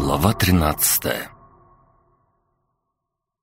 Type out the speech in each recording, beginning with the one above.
Глава 13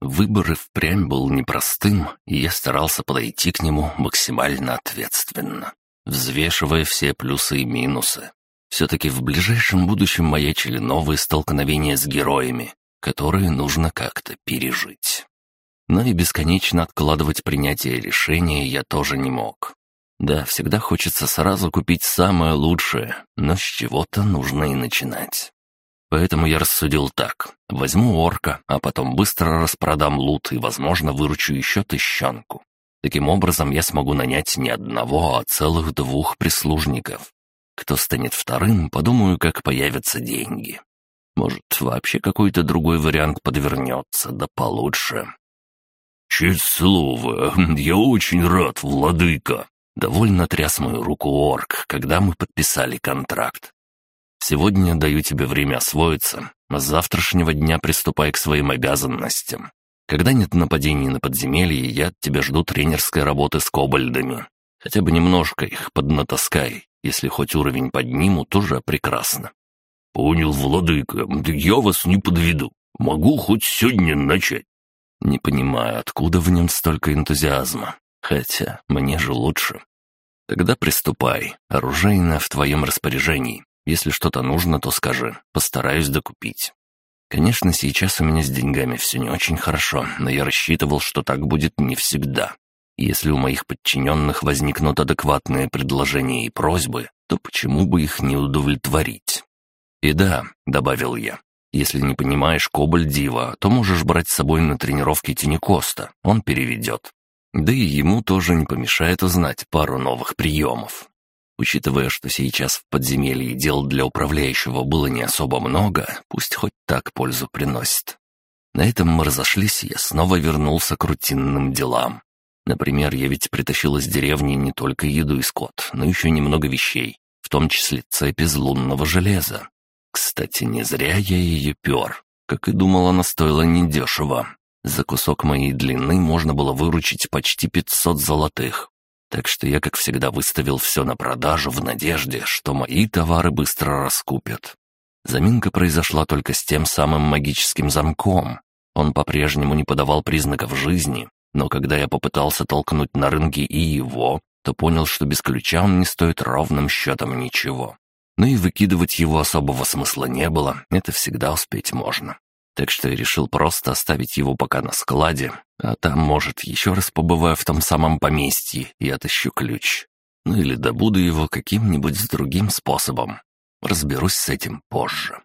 Выбор и впрямь был непростым, и я старался подойти к нему максимально ответственно, взвешивая все плюсы и минусы. Все-таки в ближайшем будущем маячили новые столкновения с героями, которые нужно как-то пережить. Но и бесконечно откладывать принятие решения я тоже не мог. Да, всегда хочется сразу купить самое лучшее, но с чего-то нужно и начинать. Поэтому я рассудил так. Возьму орка, а потом быстро распродам лут и, возможно, выручу еще тыщанку. Таким образом, я смогу нанять не одного, а целых двух прислужников. Кто станет вторым, подумаю, как появятся деньги. Может, вообще какой-то другой вариант подвернется, да получше. «Честь слова, я очень рад, владыка!» Довольно тряс мою руку орк, когда мы подписали контракт. «Сегодня даю тебе время освоиться, а с завтрашнего дня приступай к своим обязанностям. Когда нет нападений на подземелье, я от тебя жду тренерской работы с кобальдами. Хотя бы немножко их поднатаскай, если хоть уровень подниму, тоже прекрасно». «Понял, владыка, я вас не подведу. Могу хоть сегодня начать». Не понимаю, откуда в нем столько энтузиазма. Хотя мне же лучше. Тогда приступай. Оружейное в твоем распоряжении. Если что-то нужно, то скажи. Постараюсь докупить. Конечно, сейчас у меня с деньгами все не очень хорошо, но я рассчитывал, что так будет не всегда. Если у моих подчиненных возникнут адекватные предложения и просьбы, то почему бы их не удовлетворить? И да, добавил я, если не понимаешь Кобальдива, то можешь брать с собой на тренировки Тинекоста, он переведет. Да и ему тоже не помешает узнать пару новых приемов. Учитывая, что сейчас в подземелье дел для управляющего было не особо много, пусть хоть так пользу приносит. На этом мы разошлись, и я снова вернулся к рутинным делам. Например, я ведь притащил из деревни не только еду и скот, но еще немного вещей, в том числе цепь из лунного железа. Кстати, не зря я ее пер. Как и думал, она стоила недешево. За кусок моей длины можно было выручить почти 500 золотых. Так что я, как всегда, выставил все на продажу в надежде, что мои товары быстро раскупят. Заминка произошла только с тем самым магическим замком. Он по-прежнему не подавал признаков жизни, но когда я попытался толкнуть на рынке и его, то понял, что без ключа он не стоит ровным счетом ничего. Но и выкидывать его особого смысла не было, это всегда успеть можно так что я решил просто оставить его пока на складе, а там, может, еще раз побываю в том самом поместье и отыщу ключ. Ну или добуду его каким-нибудь другим способом. Разберусь с этим позже.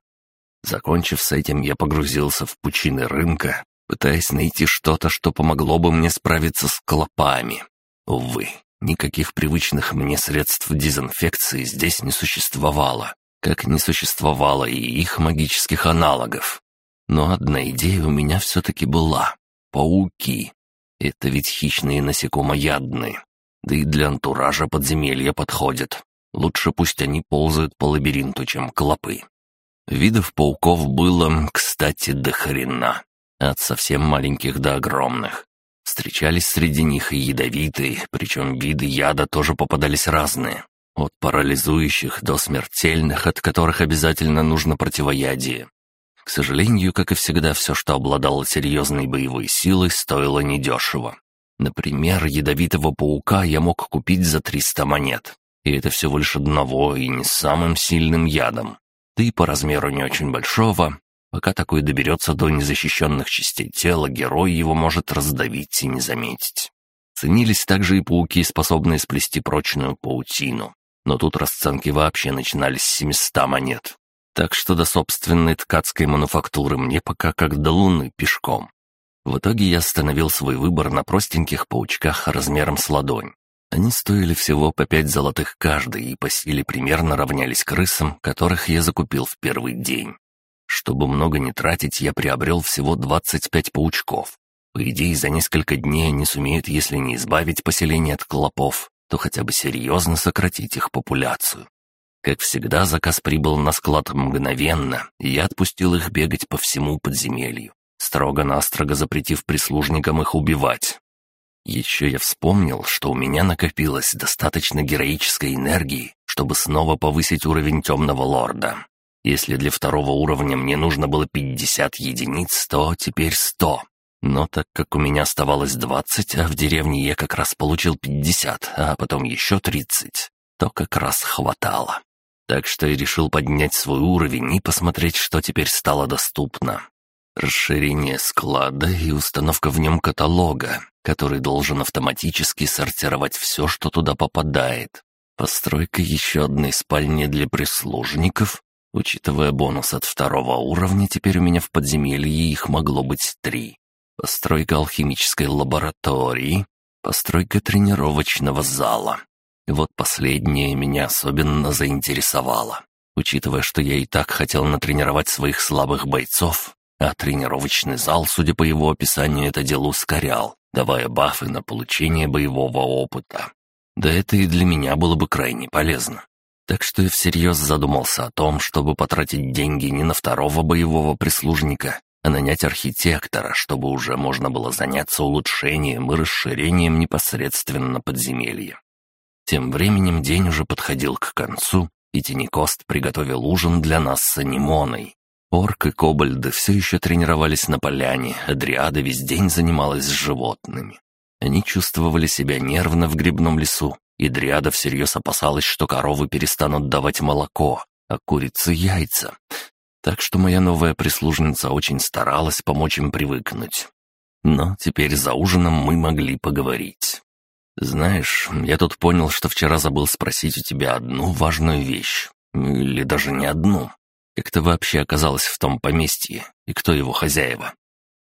Закончив с этим, я погрузился в пучины рынка, пытаясь найти что-то, что помогло бы мне справиться с клопами. Увы, никаких привычных мне средств дезинфекции здесь не существовало, как не существовало и их магических аналогов. Но одна идея у меня все-таки была. Пауки. Это ведь хищные насекомоядные. Да и для антуража подземелья подходят. Лучше пусть они ползают по лабиринту, чем клопы. Видов пауков было, кстати, до хрена. От совсем маленьких до огромных. Встречались среди них и ядовитые, причем виды яда тоже попадались разные. От парализующих до смертельных, от которых обязательно нужно противоядие. К сожалению, как и всегда, все, что обладало серьезной боевой силой, стоило недешево. Например, ядовитого паука я мог купить за 300 монет. И это всего лишь одного и не самым сильным ядом. Да и по размеру не очень большого. Пока такой доберется до незащищенных частей тела, герой его может раздавить и не заметить. Ценились также и пауки, способные сплести прочную паутину. Но тут расценки вообще начинались с 700 монет. Так что до собственной ткацкой мануфактуры мне пока как до луны пешком. В итоге я остановил свой выбор на простеньких паучках размером с ладонь. Они стоили всего по пять золотых каждый и по силе примерно равнялись крысам, которых я закупил в первый день. Чтобы много не тратить, я приобрел всего 25 паучков. По идее, за несколько дней они сумеют, если не избавить поселение от клопов, то хотя бы серьезно сократить их популяцию. Как всегда, заказ прибыл на склад мгновенно, и я отпустил их бегать по всему подземелью, строго-настрого запретив прислужникам их убивать. Еще я вспомнил, что у меня накопилось достаточно героической энергии, чтобы снова повысить уровень темного лорда. Если для второго уровня мне нужно было 50 единиц, то теперь 100. Но так как у меня оставалось 20, а в деревне я как раз получил 50, а потом еще 30, то как раз хватало. Так что я решил поднять свой уровень и посмотреть, что теперь стало доступно. Расширение склада и установка в нем каталога, который должен автоматически сортировать все, что туда попадает. Постройка еще одной спальни для прислужников. Учитывая бонус от второго уровня, теперь у меня в подземелье их могло быть три. Постройка алхимической лаборатории, постройка тренировочного зала. Вот последнее меня особенно заинтересовало. Учитывая, что я и так хотел натренировать своих слабых бойцов, а тренировочный зал, судя по его описанию, это дело ускорял, давая бафы на получение боевого опыта. Да это и для меня было бы крайне полезно. Так что я всерьез задумался о том, чтобы потратить деньги не на второго боевого прислужника, а нанять архитектора, чтобы уже можно было заняться улучшением и расширением непосредственно подземелья. Тем временем день уже подходил к концу, и Тинекост приготовил ужин для нас с Анимоной. Орк и Кобальды все еще тренировались на поляне, Адриада весь день занималась с животными. Они чувствовали себя нервно в грибном лесу, и Дриада всерьез опасалась, что коровы перестанут давать молоко, а курицы — яйца. Так что моя новая прислужница очень старалась помочь им привыкнуть. Но теперь за ужином мы могли поговорить. «Знаешь, я тут понял, что вчера забыл спросить у тебя одну важную вещь. Или даже не одну. Как ты вообще оказалась в том поместье? И кто его хозяева?»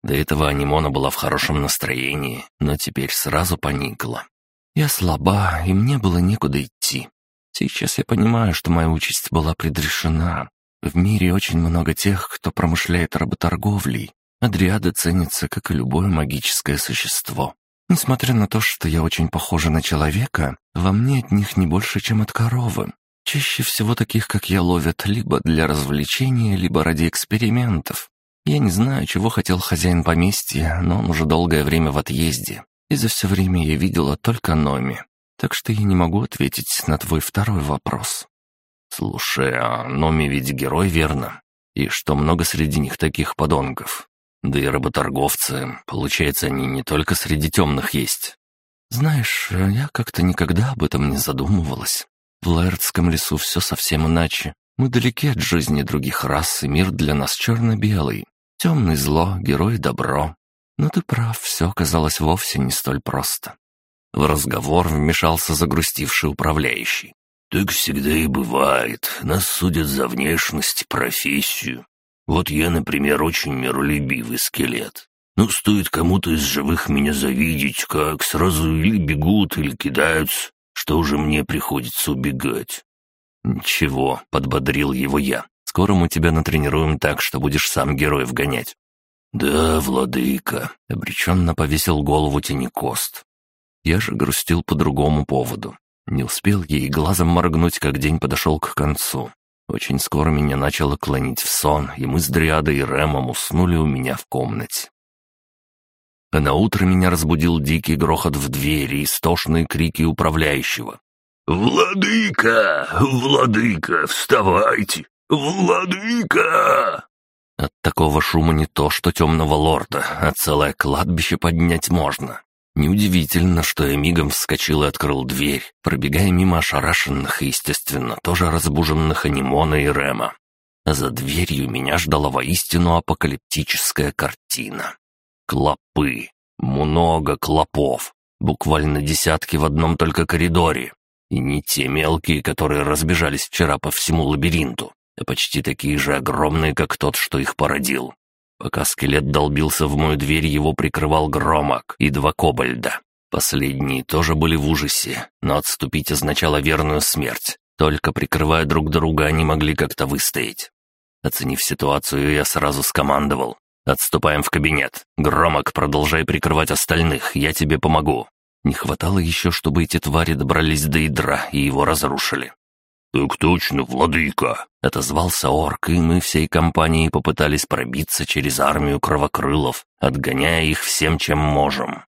До этого Анимона была в хорошем настроении, но теперь сразу поникла. «Я слаба, и мне было некуда идти. Сейчас я понимаю, что моя участь была предрешена. В мире очень много тех, кто промышляет работорговлей. Адриада ценится, как и любое магическое существо. Несмотря на то, что я очень похожа на человека, во мне от них не больше, чем от коровы. Чаще всего таких, как я, ловят либо для развлечения, либо ради экспериментов. Я не знаю, чего хотел хозяин поместья, но он уже долгое время в отъезде, и за все время я видела только Номи. Так что я не могу ответить на твой второй вопрос. Слушай, а Номи ведь герой, верно? И что много среди них таких подонков? Да и работорговцы, получается, они не только среди темных есть. Знаешь, я как-то никогда об этом не задумывалась. В Лаэртском лесу все совсем иначе. Мы далеки от жизни других рас, и мир для нас черно-белый. Темный зло, герой добро. Но ты прав, все оказалось вовсе не столь просто. В разговор вмешался загрустивший управляющий. «Так всегда и бывает. Нас судят за внешность, профессию. Вот я, например, очень миролюбивый скелет. Но стоит кому-то из живых меня завидеть, как сразу или бегут, или кидаются, что уже мне приходится убегать. «Ничего», — подбодрил его я. «Скоро мы тебя натренируем так, что будешь сам героев гонять». «Да, владыка», — обреченно повесил голову Тенекост. Я же грустил по другому поводу. Не успел ей глазом моргнуть, как день подошел к концу. Очень скоро меня начало клонить в сон, и мы с Дриадой и Рэмом уснули у меня в комнате. А на утро меня разбудил дикий грохот в двери и истошные крики управляющего. «Владыка! Владыка! Вставайте! Владыка!» От такого шума не то, что темного лорда, а целое кладбище поднять можно. Неудивительно, что я мигом вскочил и открыл дверь, пробегая мимо ошарашенных и, естественно, тоже разбуженных Анимона и Рема. За дверью меня ждала воистину апокалиптическая картина. Клопы. Много клопов. Буквально десятки в одном только коридоре. И не те мелкие, которые разбежались вчера по всему лабиринту, а почти такие же огромные, как тот, что их породил. Пока скелет долбился в мою дверь, его прикрывал громок и два кобальда. Последние тоже были в ужасе, но отступить означало верную смерть. Только прикрывая друг друга, они могли как-то выстоять. Оценив ситуацию, я сразу скомандовал. «Отступаем в кабинет. Громок, продолжай прикрывать остальных, я тебе помогу». Не хватало еще, чтобы эти твари добрались до ядра и его разрушили. «Так точно, владыка!» — отозвался орк, и мы всей компанией попытались пробиться через армию кровокрылов, отгоняя их всем, чем можем.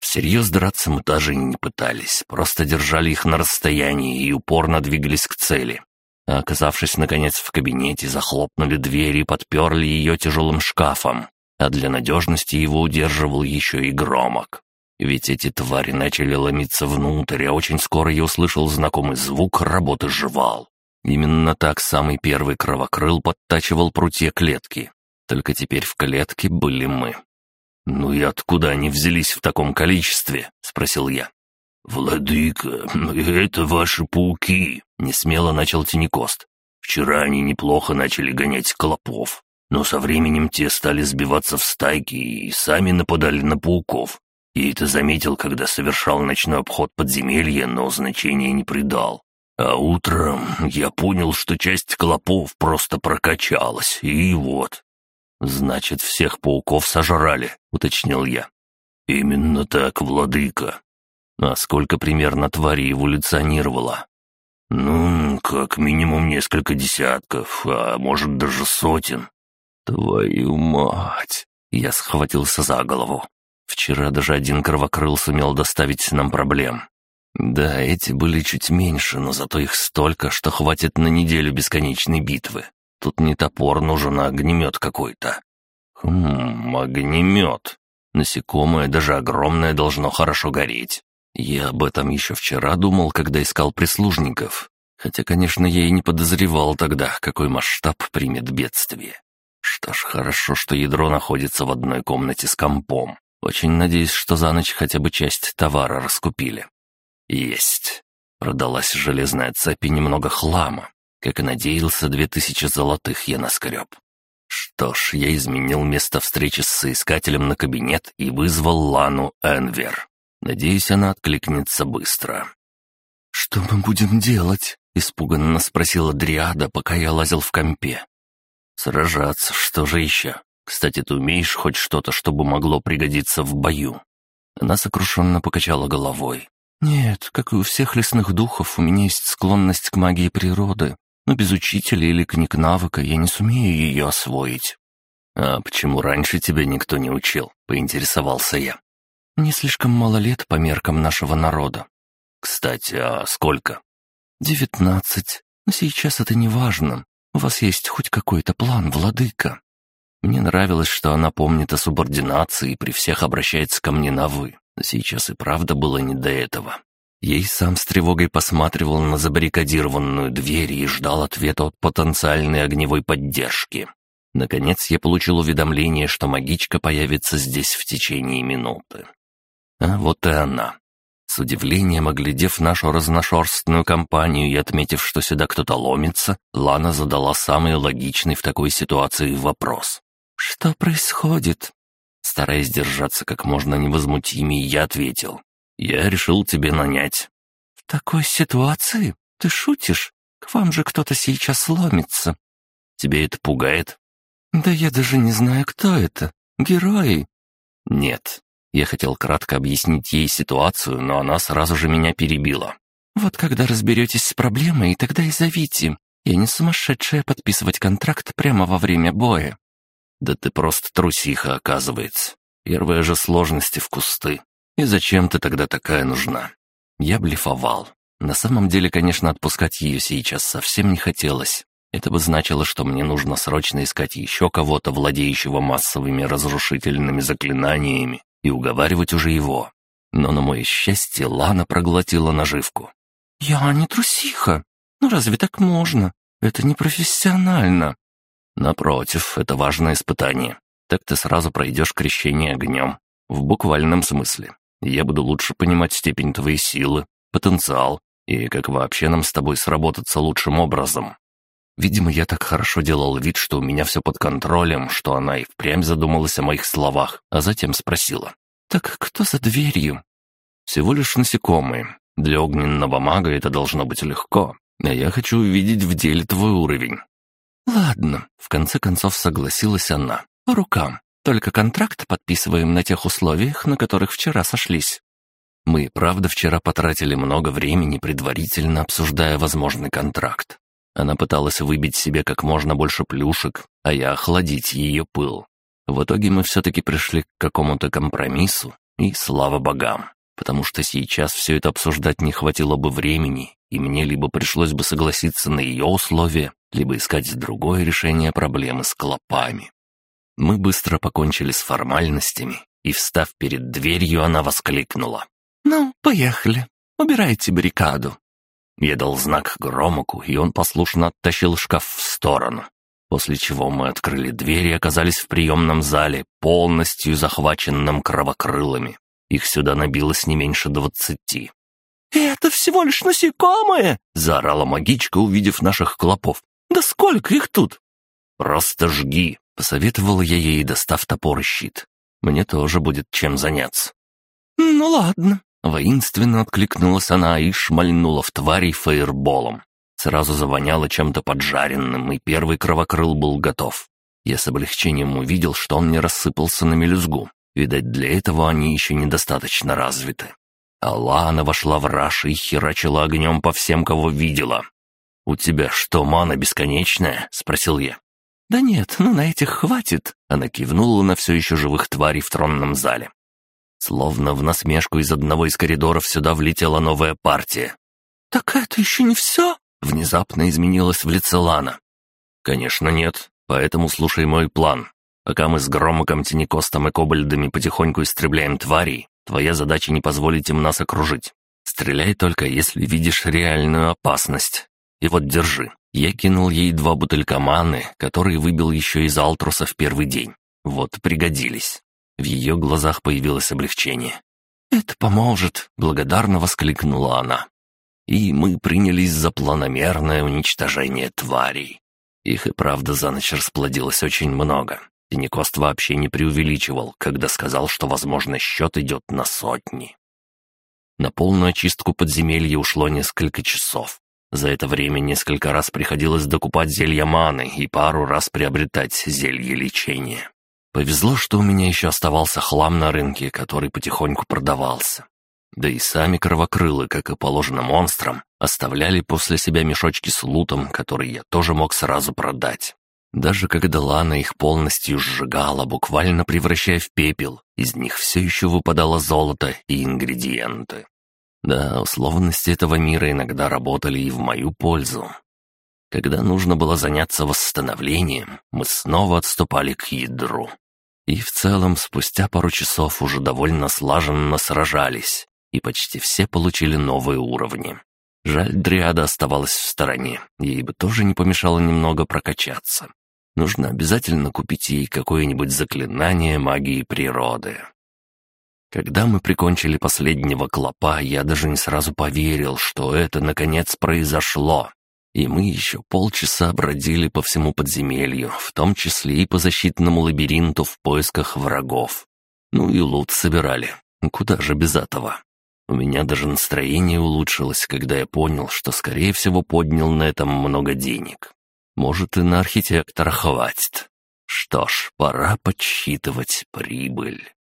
Всерьез драться мы даже не пытались, просто держали их на расстоянии и упорно двигались к цели. А оказавшись, наконец, в кабинете, захлопнули дверь и подперли ее тяжелым шкафом, а для надежности его удерживал еще и громок. Ведь эти твари начали ломиться внутрь, а очень скоро я услышал знакомый звук работы жевал. Именно так самый первый кровокрыл подтачивал прутья клетки. Только теперь в клетке были мы. «Ну и откуда они взялись в таком количестве?» — спросил я. «Владыка, это ваши пауки», — несмело начал Тинекост. «Вчера они неплохо начали гонять клопов, но со временем те стали сбиваться в стайки и сами нападали на пауков. И это заметил, когда совершал ночной обход подземелья, но значения не придал. А утром я понял, что часть клопов просто прокачалась, и вот». «Значит, всех пауков сожрали», — уточнил я. «Именно так, владыка. А сколько примерно тварей эволюционировало? Ну, как минимум несколько десятков, а может даже сотен. Твою мать! Я схватился за голову. Вчера даже один кровокрыл сумел доставить нам проблем. Да, эти были чуть меньше, но зато их столько, что хватит на неделю бесконечной битвы. Тут не топор нужен, а огнемет какой-то. Хм, огнемет. Насекомое, даже огромное, должно хорошо гореть. Я об этом еще вчера думал, когда искал прислужников. Хотя, конечно, я и не подозревал тогда, какой масштаб примет бедствие. Что ж, хорошо, что ядро находится в одной комнате с компом. Очень надеюсь, что за ночь хотя бы часть товара раскупили. Есть. Продалась железная цепь и немного хлама. Как и надеялся, две тысячи золотых я наскреб. Что ж, я изменил место встречи с соискателем на кабинет и вызвал Лану Энвер. Надеюсь, она откликнется быстро. «Что мы будем делать?» — испуганно спросила Дриада, пока я лазил в компе. «Сражаться, что же еще? Кстати, ты умеешь хоть что-то, чтобы могло пригодиться в бою?» Она сокрушенно покачала головой. «Нет, как и у всех лесных духов, у меня есть склонность к магии природы, но без учителя или книг навыка я не сумею ее освоить». «А почему раньше тебя никто не учил?» — поинтересовался я. Не слишком мало лет по меркам нашего народа. Кстати, а сколько? Девятнадцать. Но сейчас это не важно. У вас есть хоть какой-то план, владыка. Мне нравилось, что она помнит о субординации и при всех обращается ко мне на «вы». Но сейчас и правда было не до этого. Ей сам с тревогой посматривал на забаррикадированную дверь и ждал ответа от потенциальной огневой поддержки. Наконец я получил уведомление, что магичка появится здесь в течение минуты. А вот и она. С удивлением оглядев нашу разношерстную компанию и отметив, что сюда кто-то ломится, Лана задала самый логичный в такой ситуации вопрос. «Что происходит?» Стараясь держаться как можно невозмутимее, я ответил. «Я решил тебе нанять». «В такой ситуации? Ты шутишь? К вам же кто-то сейчас ломится». «Тебе это пугает?» «Да я даже не знаю, кто это. Герои». «Нет, я хотел кратко объяснить ей ситуацию, но она сразу же меня перебила. «Вот когда разберетесь с проблемой, тогда и зовите. Я не сумасшедшая подписывать контракт прямо во время боя». «Да ты просто трусиха, оказывается. Первые же сложности в кусты. И зачем ты тогда такая нужна?» Я блефовал. На самом деле, конечно, отпускать ее сейчас совсем не хотелось. Это бы значило, что мне нужно срочно искать еще кого-то, владеющего массовыми разрушительными заклинаниями, и уговаривать уже его. Но на мое счастье Лана проглотила наживку. «Я не трусиха. Ну разве так можно? Это непрофессионально». «Напротив, это важное испытание. Так ты сразу пройдешь крещение огнем. В буквальном смысле. Я буду лучше понимать степень твоей силы, потенциал и как вообще нам с тобой сработаться лучшим образом. Видимо, я так хорошо делал вид, что у меня все под контролем, что она и впрямь задумалась о моих словах, а затем спросила. «Так кто за дверью?» «Всего лишь насекомые. Для огненного мага это должно быть легко, а я хочу увидеть в деле твой уровень». «Ладно», — в конце концов согласилась она. «По рукам. Только контракт подписываем на тех условиях, на которых вчера сошлись». Мы, правда, вчера потратили много времени, предварительно обсуждая возможный контракт. Она пыталась выбить себе как можно больше плюшек, а я охладить ее пыл. В итоге мы все-таки пришли к какому-то компромиссу, и слава богам. потому что сейчас все это обсуждать не хватило бы времени, и мне либо пришлось бы согласиться на ее условия, либо искать другое решение проблемы с клопами. Мы быстро покончили с формальностями, и, встав перед дверью, она воскликнула. «Ну, поехали. Убирайте баррикаду». Я дал знак Громоку, и он послушно оттащил шкаф в сторону, после чего мы открыли дверь и оказались в приемном зале, полностью захваченном кровокрылами. Их сюда набилось не меньше двадцати. «Это всего лишь насекомые!» — заорала магичка, увидев наших клопов. «Да сколько их тут?» «Просто жги!» — посоветовал я ей, достав топор и щит. «Мне тоже будет чем заняться». «Ну ладно». Воинственно откликнулась она и шмальнула в тварей фаерболом. Сразу завоняло чем-то поджаренным, и первый кровокрыл был готов. Я с облегчением увидел, что он не рассыпался на мелюзгу. Видать, для этого они еще недостаточно развиты. Алана вошла в раш и херачила огнем по всем, кого видела. «У тебя что, мана бесконечная?» — спросил я. «Да нет, ну на этих хватит», — она кивнула на все еще живых тварей в тронном зале. Словно в насмешку из одного из коридоров сюда влетела новая партия. «Так это еще не все?» — внезапно изменилась в лице Лана. «Конечно нет, поэтому слушай мой план. Пока мы с Громоком, Тинекостом и Кобальдами потихоньку истребляем тварей, твоя задача не позволить им нас окружить. Стреляй только, если видишь реальную опасность. И вот держи». Я кинул ей два бутылька маны, которые выбил еще из Алтруса в первый день. Вот пригодились. В ее глазах появилось облегчение. «Это поможет», — благодарно воскликнула она. И мы принялись за планомерное уничтожение тварей. Их и правда за ночь расплодилось очень много. И Никост вообще не преувеличивал, когда сказал, что, возможно, счет идет на сотни. На полную очистку подземелья ушло несколько часов. За это время несколько раз приходилось докупать зелья маны и пару раз приобретать зелье лечения. Повезло, что у меня еще оставался хлам на рынке, который потихоньку продавался. Да и сами кровокрылы, как и положено монстрам, оставляли после себя мешочки с лутом, который я тоже мог сразу продать. Даже когда Лана их полностью сжигала, буквально превращая в пепел, из них все еще выпадало золото и ингредиенты. Да, условности этого мира иногда работали и в мою пользу. Когда нужно было заняться восстановлением, мы снова отступали к ядру. И в целом, спустя пару часов уже довольно слаженно сражались, и почти все получили новые уровни. Жаль, Дриада оставалась в стороне, ей бы тоже не помешало немного прокачаться. Нужно обязательно купить ей какое-нибудь заклинание магии природы. Когда мы прикончили последнего клопа, я даже не сразу поверил, что это наконец произошло. И мы еще полчаса бродили по всему подземелью, в том числе и по защитному лабиринту в поисках врагов. Ну и лут собирали. Куда же без этого? У меня даже настроение улучшилось, когда я понял, что, скорее всего, поднял на этом много денег. Может, и на архитектора хватит. Что ж, пора подсчитывать прибыль.